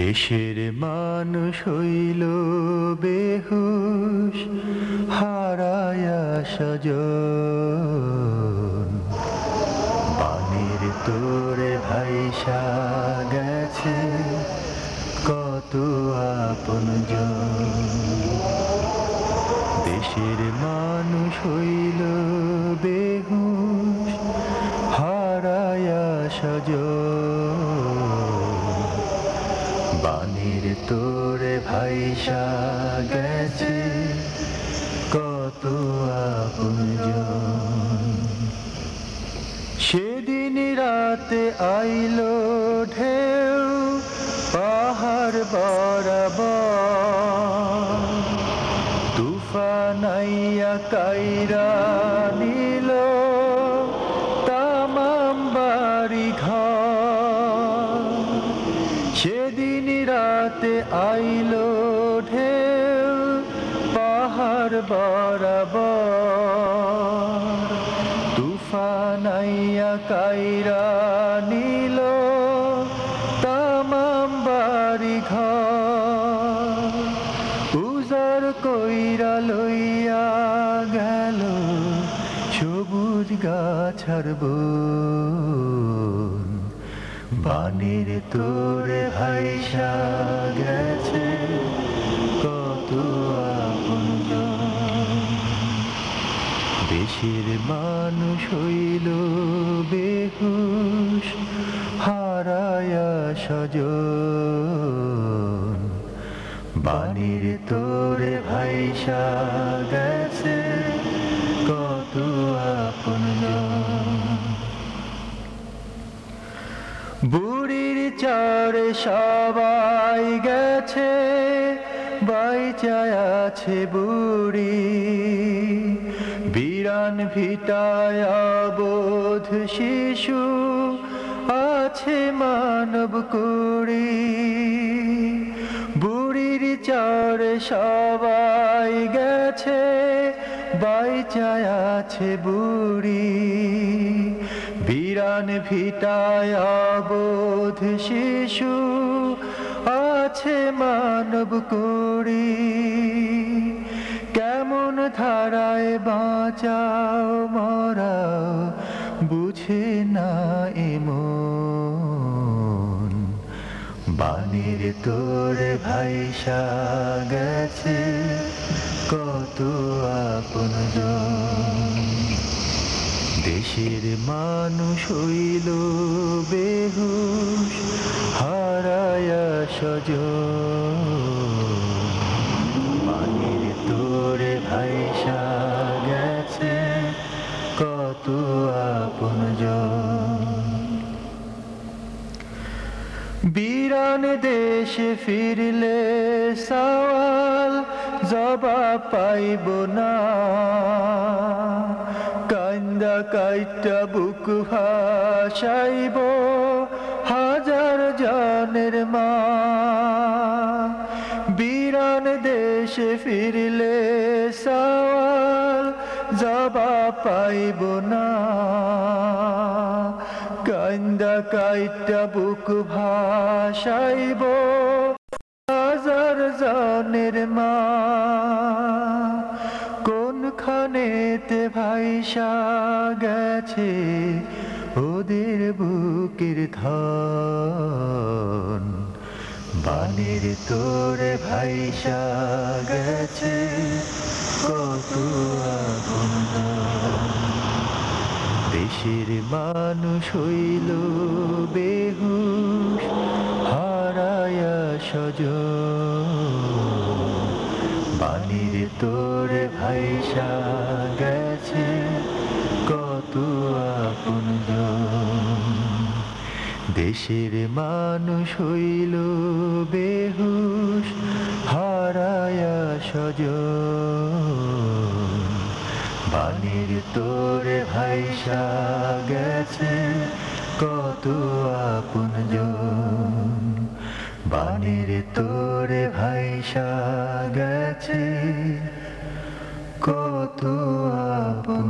দেশের মানুষ হইল বেহুশ, হারায়া সজন পানির তোরে ভাইসা গেছে, কত আপন দেশের মানুষ হইল বেহুশ, হারায়া সজন বাণীর তোরে ভাইসা গেছে কত সেদিন রাতে আইলো ঢেউ পাহাড় বরাবর। তুফান আইয়া কাইরা পাহাড় বরাবর। তুফানাইয়া কাইরা নিল তামাম বাড়ি ঘর কইরা লইয়া গেল সবুজ গাছার বন। বাণীর তোরে ভাইসা গেছে। সজন বাণীর তোরে ভাইসা গেছে, কত আপনজন বুড়ির চারে সবাই গেছে বাইচায় আছে বুড়ি। বিরান ভিটায় অবোধ শিশু আছে মানব কুড়ি। বুড়ির চারে সবাই গেছে বাইচায় আছে বুড়ি। বিরান ভিটায় অবোধ শিশু আছে মানব কুড়ি। কেমন ধারায় বাঁচাও, মরাও বুঝে না। বাণীর তোরে ভাইসা গেছে কত আপন দেশের মানুষ হইল বেহুশ হারায়া সজ বীরান দেশে ফিরলে সওয়াল জবাব পাইব না। কান্দা কাইটা বুক ভাসাইব হাজার জনের মা। বীরান দেশে ফিরলে সওয়াল জবাব পাইব না। কান্দা কাইটা বুক ভাসাইব, হাজার জনের মা। কোনখানেতে ভাইসা গেছে ওদের বুকের ধন? বানের তোরে ভাইসা গেছে, কত দেশের মানুষ হইল বেহুশ, হারায়া সজ বাণীর তোরে ভাইসা গেছে, কত আপন দেশের মানুষ হইল বেহুশ, হারায়া সজ বাণীর তোরে ভাইসা গেছে কত আপন বানির তোরে ভাইসা গেছে কত আপন